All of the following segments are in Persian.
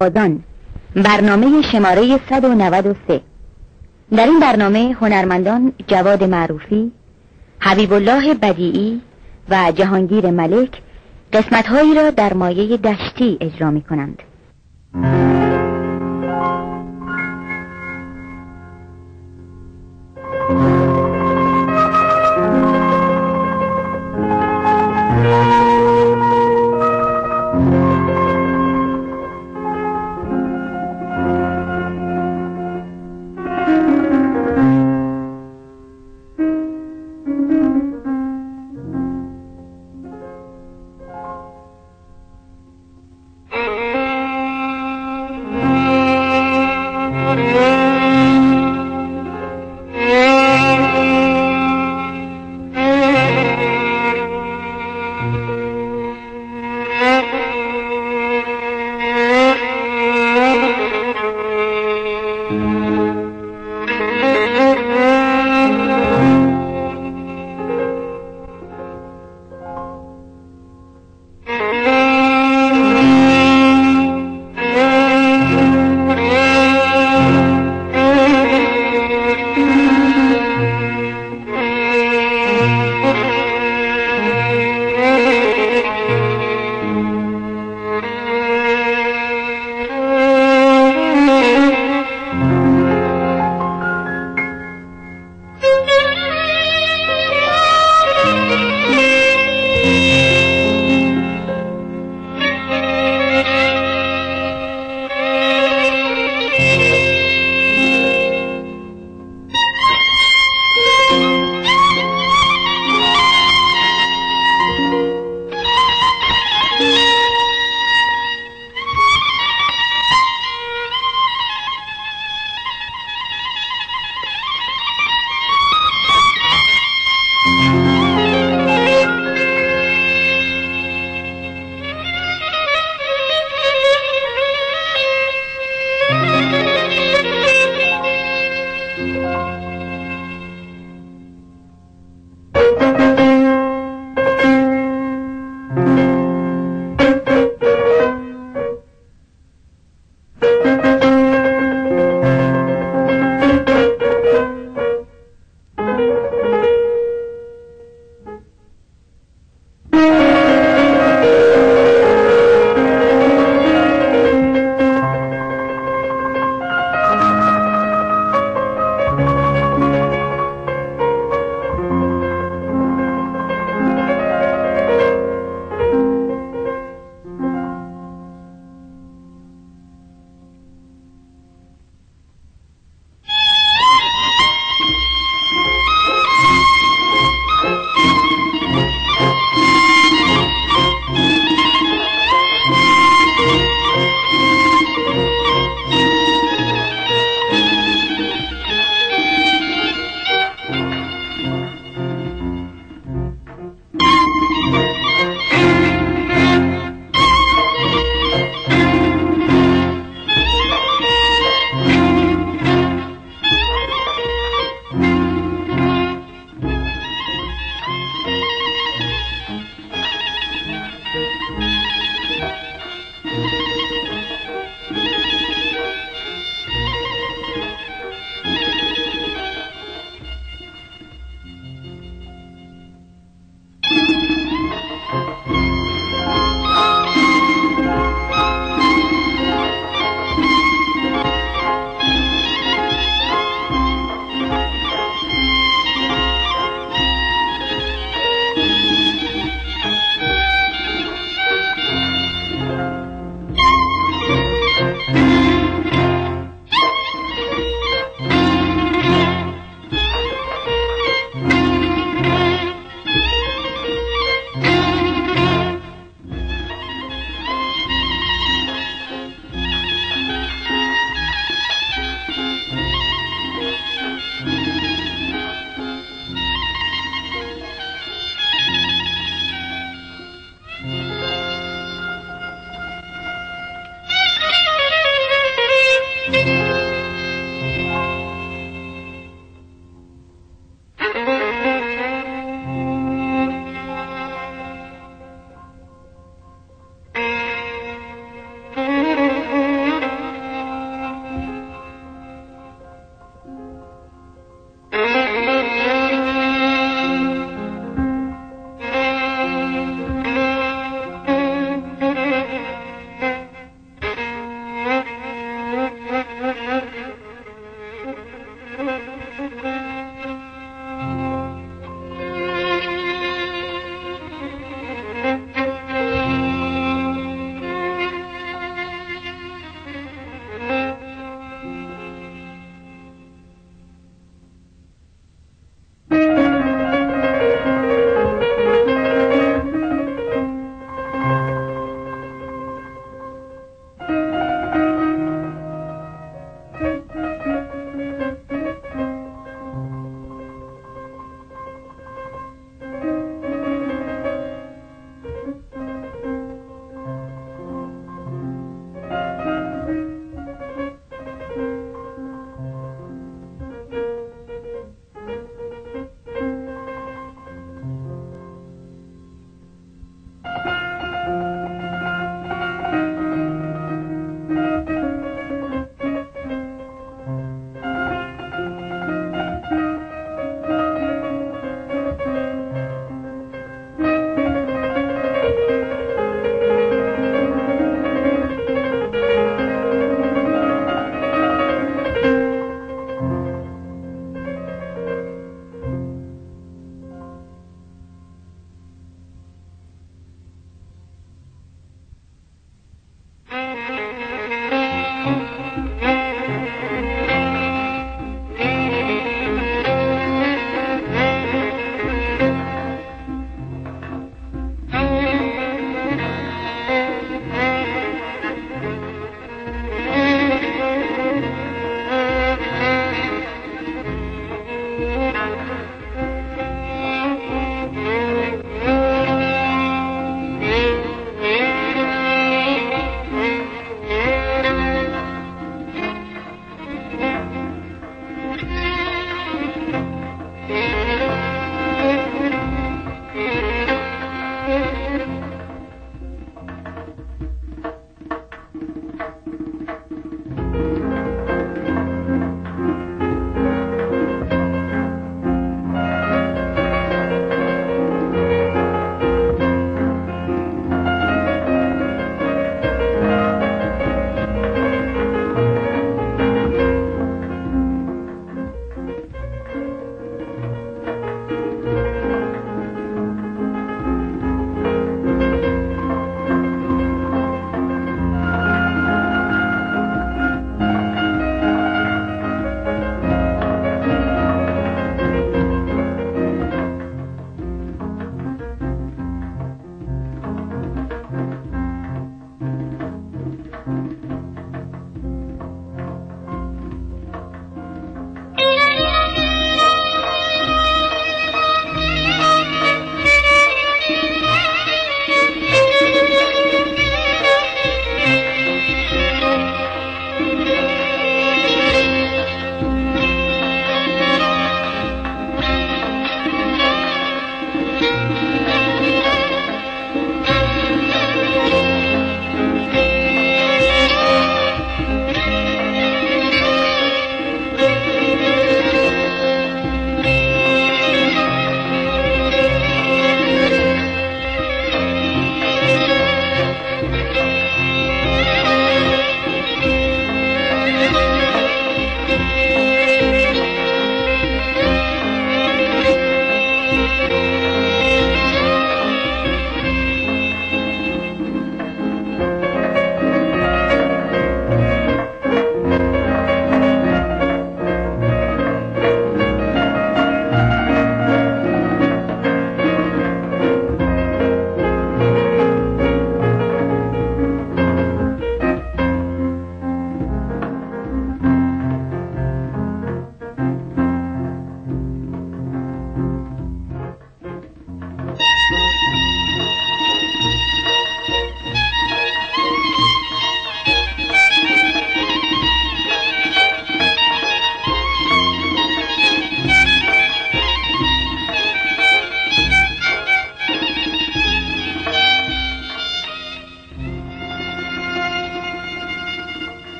آدان برنامه شماره 193 در این برنامه هنرمندان جواد معروفی حبیب الله بدیعی و جهانگیر ملک قسمتهایی را در مایه دشتی اجرا می کنند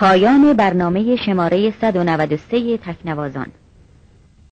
پایان برنامه شماره 193 تکنوازان.